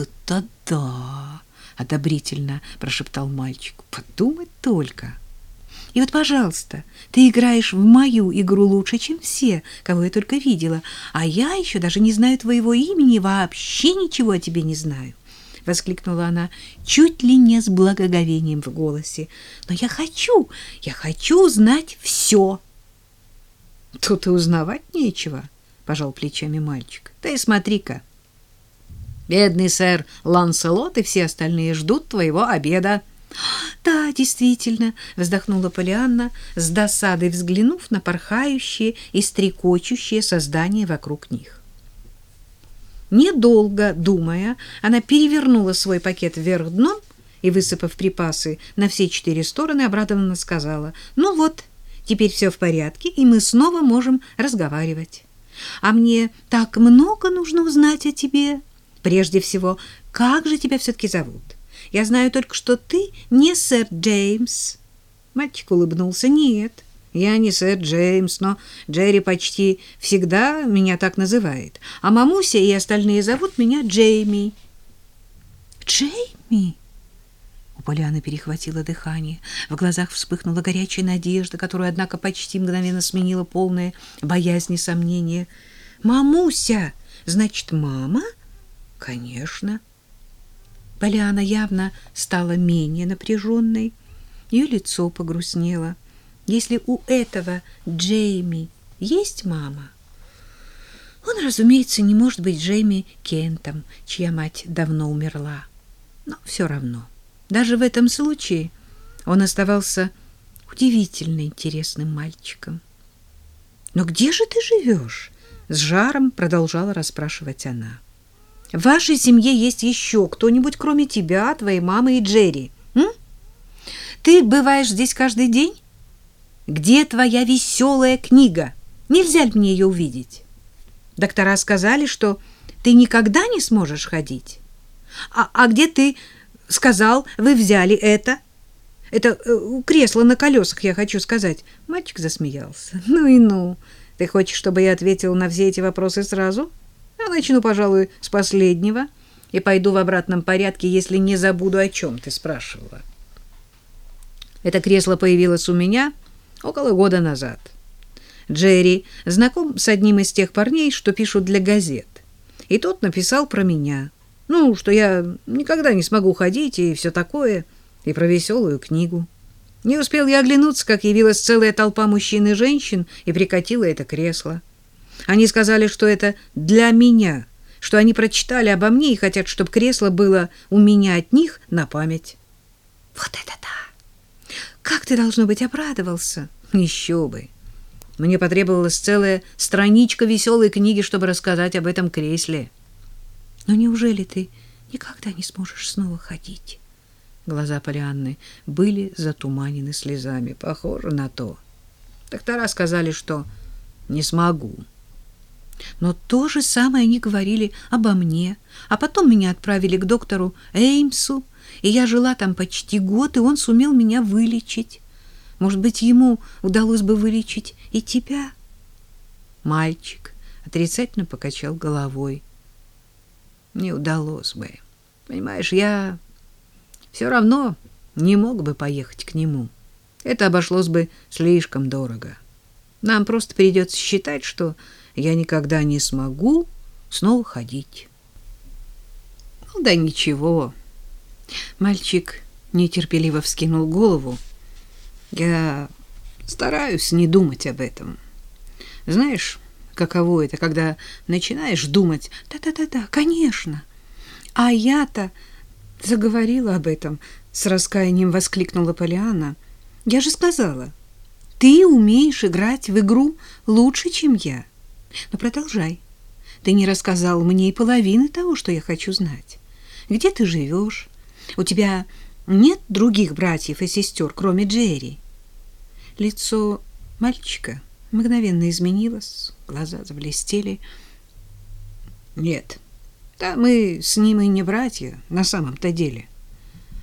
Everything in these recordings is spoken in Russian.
это да, одобрительно прошептал мальчик. Подумать только. И вот, пожалуйста, ты играешь в мою игру лучше, чем все, кого я только видела, а я еще даже не знаю твоего имени, вообще ничего о тебе не знаю. — воскликнула она, чуть ли не с благоговением в голосе. «Но я хочу, я хочу знать все!» «Тут и узнавать нечего», — пожал плечами мальчик. «Да и смотри-ка, бедный сэр Ланселот и все остальные ждут твоего обеда». «Да, действительно», — вздохнула Полианна, с досадой взглянув на порхающие и стрекочущие создания вокруг них. Недолго думая, она перевернула свой пакет вверх дном и, высыпав припасы на все четыре стороны, обрадованно сказала, «Ну вот, теперь все в порядке, и мы снова можем разговаривать. А мне так много нужно узнать о тебе. Прежде всего, как же тебя все-таки зовут? Я знаю только, что ты не сэр Джеймс». Мальчик улыбнулся, «Нет». Я не сэр Джеймс, но Джерри почти всегда меня так называет. А мамуся и остальные зовут меня Джейми. Джейми? У Поляны перехватило дыхание. В глазах вспыхнула горячая надежда, которую, однако, почти мгновенно сменила полная боязнь и сомнение. «Мамуся! Значит, мама?» «Конечно». Поляна явно стала менее напряженной. Ее лицо погрустнело. Если у этого Джейми есть мама, он, разумеется, не может быть Джейми Кентом, чья мать давно умерла. Но все равно, даже в этом случае он оставался удивительно интересным мальчиком. «Но где же ты живешь?» — с жаром продолжала расспрашивать она. «В вашей семье есть еще кто-нибудь, кроме тебя, твоей мамы и Джерри? М? Ты бываешь здесь каждый день?» Где твоя веселая книга? Нельзя ли мне ее увидеть? Доктора сказали, что ты никогда не сможешь ходить. А, а где ты сказал, вы взяли это? Это э, кресло на колесах, я хочу сказать. Мальчик засмеялся. Ну и ну. Ты хочешь, чтобы я ответил на все эти вопросы сразу? Я начну, пожалуй, с последнего и пойду в обратном порядке, если не забуду, о чем ты спрашивала. Это кресло появилось у меня около года назад. Джерри знаком с одним из тех парней, что пишут для газет. И тот написал про меня. Ну, что я никогда не смогу ходить и все такое, и про веселую книгу. Не успел я оглянуться, как явилась целая толпа мужчин и женщин и прикатила это кресло. Они сказали, что это для меня, что они прочитали обо мне и хотят, чтобы кресло было у меня от них на память. Вот это да! Как ты, должно быть, обрадовался! Еще бы! Мне потребовалась целая страничка веселой книги, чтобы рассказать об этом кресле. Но неужели ты никогда не сможешь снова ходить? Глаза Полианны были затуманены слезами. Похоже на то. Доктора сказали, что не смогу. Но то же самое они говорили обо мне. А потом меня отправили к доктору Эймсу, и я жила там почти год, и он сумел меня вылечить. Может быть, ему удалось бы вылечить и тебя? Мальчик отрицательно покачал головой. Не удалось бы. Понимаешь, я все равно не мог бы поехать к нему. Это обошлось бы слишком дорого. Нам просто придется считать, что я никогда не смогу снова ходить. Ну да ничего. Мальчик нетерпеливо вскинул голову. Я стараюсь не думать об этом. Знаешь, каково это, когда начинаешь думать, да-да-да-да, конечно. А я-то заговорила об этом, с раскаянием воскликнула Полиана. Я же сказала, ты умеешь играть в игру лучше, чем я. Но продолжай. Ты не рассказал мне и половины того, что я хочу знать. Где ты живешь? У тебя нет других братьев и сестер, кроме Джерри? Лицо мальчика мгновенно изменилось, глаза заблестели. Нет, да мы с ним и не братья на самом-то деле.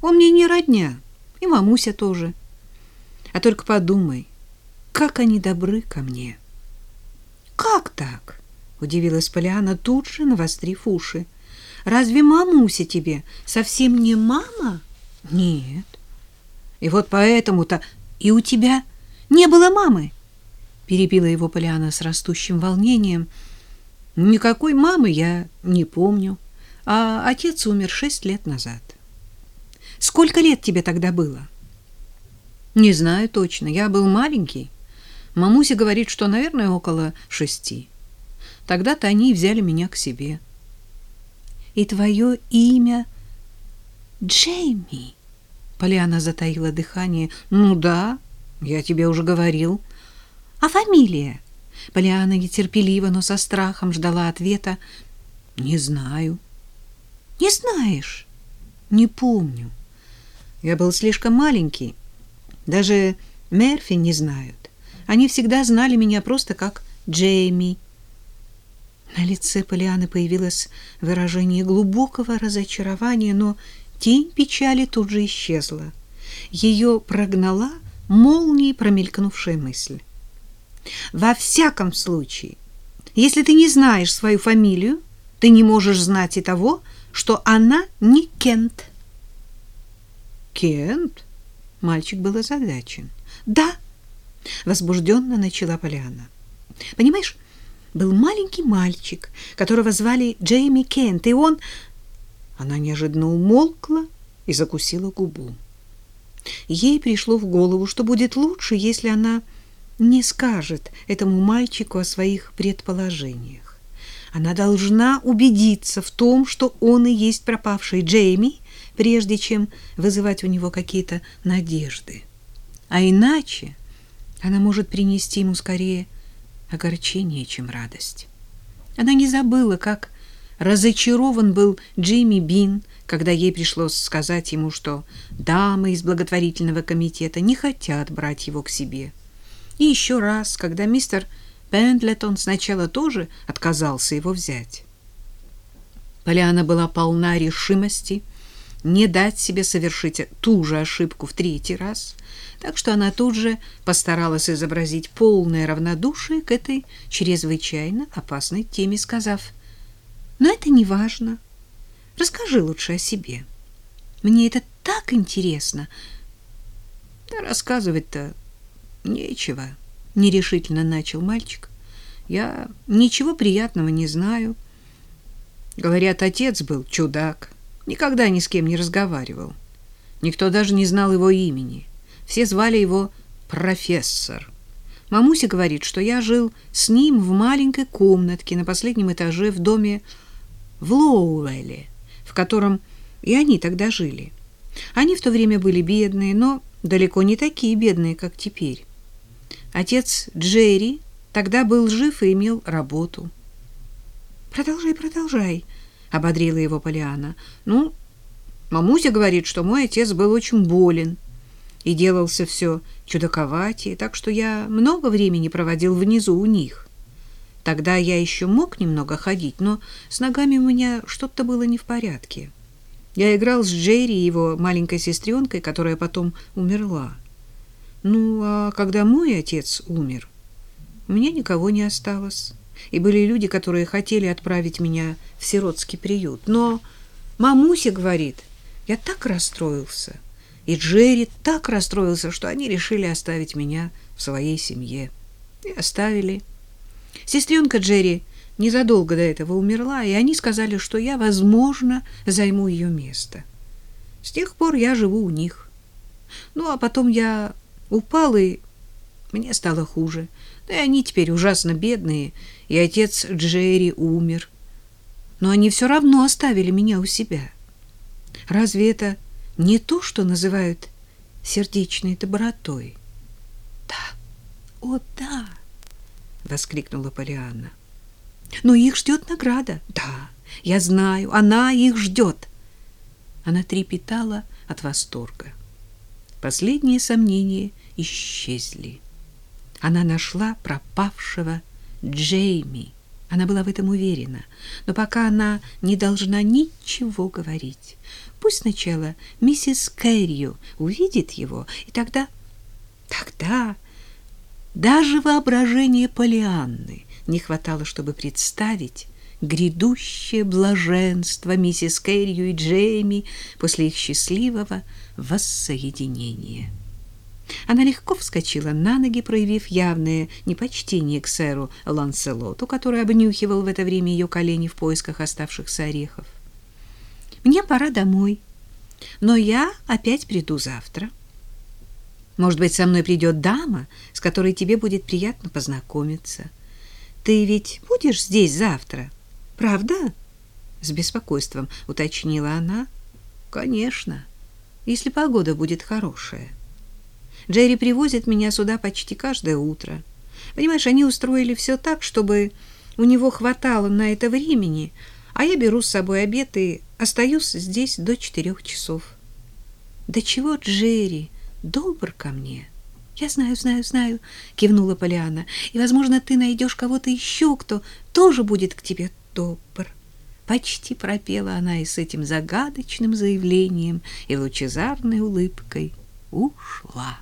Он мне не родня, и мамуся тоже. А только подумай, как они добры ко мне. Как так? удивилась Полиана, тут же навострив уши. Разве мамуся тебе совсем не мама? Нет. И вот поэтому-то и у тебя не было мамы. Перебила его Поляна с растущим волнением. Никакой мамы я не помню, а отец умер шесть лет назад. Сколько лет тебе тогда было? Не знаю точно, я был маленький. Мамуся говорит, что, наверное, около шести. Тогда-то они взяли меня к себе. И твое имя Джейми? Полиана затаила дыхание. Ну да, я тебе уже говорил. А фамилия? Полиана нетерпеливо, но со страхом ждала ответа. Не знаю. Не знаешь? Не помню. Я был слишком маленький. Даже Мерфи не знают. Они всегда знали меня просто как Джейми. На лице Полианы появилось выражение глубокого разочарования, но тень печали тут же исчезла. Ее прогнала молнией промелькнувшая мысль. Во всяком случае, если ты не знаешь свою фамилию, ты не можешь знать и того, что она не Кент. Кент? Мальчик был озадачен. Да, возбужденно начала Поляна. Понимаешь, был маленький мальчик, которого звали Джейми Кент, и он... Она неожиданно умолкла и закусила губу. Ей пришло в голову, что будет лучше, если она не скажет этому мальчику о своих предположениях. Она должна убедиться в том, что он и есть пропавший Джейми, прежде чем вызывать у него какие-то надежды. А иначе она может принести ему скорее огорчение, чем радость. Она не забыла, как разочарован был Джимми Бин, когда ей пришлось сказать ему, что дамы из благотворительного комитета не хотят брать его к себе. И еще раз, когда мистер Пендлетон сначала тоже отказался его взять. Поляна была полна решимости не дать себе совершить ту же ошибку в третий раз, так что она тут же постаралась изобразить полное равнодушие к этой чрезвычайно опасной теме, сказав, «Но это не важно. Расскажи лучше о себе. Мне это так интересно». «Да рассказывать-то нечего», — нерешительно начал мальчик. «Я ничего приятного не знаю. Говорят, отец был чудак, никогда ни с кем не разговаривал. Никто даже не знал его имени». Все звали его профессор. Мамуся говорит, что я жил с ним в маленькой комнатке на последнем этаже в доме в Лоуэлле, в котором и они тогда жили. Они в то время были бедные, но далеко не такие бедные, как теперь. Отец Джерри тогда был жив и имел работу. «Продолжай, продолжай», — ободрила его Полиана. «Ну, мамуся говорит, что мой отец был очень болен, и делался все чудаковатее, так что я много времени проводил внизу у них. Тогда я еще мог немного ходить, но с ногами у меня что-то было не в порядке. Я играл с Джерри и его маленькой сестренкой, которая потом умерла. Ну, а когда мой отец умер, у меня никого не осталось. И были люди, которые хотели отправить меня в сиротский приют. Но мамуся говорит, я так расстроился, и Джерри так расстроился, что они решили оставить меня в своей семье. И оставили. Сестренка Джерри незадолго до этого умерла, и они сказали, что я, возможно, займу ее место. С тех пор я живу у них. Ну, а потом я упал, и мне стало хуже. Да и они теперь ужасно бедные, и отец Джерри умер. Но они все равно оставили меня у себя. Разве это не то, что называют сердечной добротой. Да, о да, воскликнула Полианна. Но их ждет награда. Да, я знаю, она их ждет. Она трепетала от восторга. Последние сомнения исчезли. Она нашла пропавшего Джейми. Она была в этом уверена, но пока она не должна ничего говорить. Пусть сначала миссис Кэррио увидит его, и тогда... Тогда даже воображение Полианны не хватало, чтобы представить грядущее блаженство миссис Кэррию и Джейми после их счастливого воссоединения. Она легко вскочила на ноги, проявив явное непочтение к сэру Ланселоту, который обнюхивал в это время ее колени в поисках оставшихся орехов. «Мне пора домой, но я опять приду завтра. Может быть, со мной придет дама, с которой тебе будет приятно познакомиться. Ты ведь будешь здесь завтра, правда?» С беспокойством уточнила она. «Конечно, если погода будет хорошая». Джерри привозит меня сюда почти каждое утро. Понимаешь, они устроили все так, чтобы у него хватало на это времени, а я беру с собой обед и остаюсь здесь до четырех часов. Да чего Джерри добр ко мне? Я знаю, знаю, знаю, кивнула Полиана. И, возможно, ты найдешь кого-то еще, кто тоже будет к тебе добр. Почти пропела она и с этим загадочным заявлением и лучезарной улыбкой ушла.